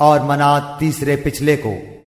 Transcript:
और मना तीसरे पिछले को।